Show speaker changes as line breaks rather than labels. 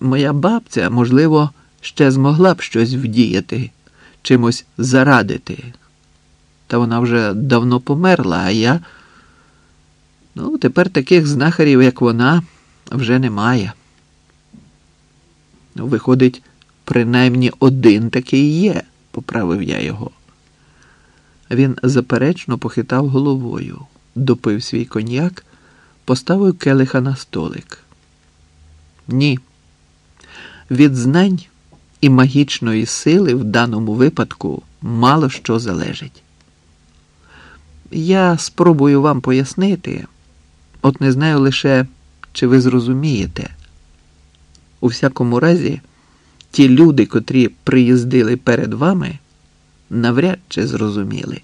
Моя бабця, можливо, ще змогла б щось вдіяти, чимось зарадити. Та вона вже давно померла, а я. Ну, тепер таких знахарів, як вона, вже немає. Ну, Виходить, принаймні один такий є, поправив я його. Він заперечно похитав головою, допив свій коньяк, поставив келиха на столик. Ні. Від знань і магічної сили в даному випадку мало що залежить. Я спробую вам пояснити, от не знаю лише, чи ви зрозумієте. У всякому разі, ті люди, котрі приїздили перед вами, навряд чи зрозуміли.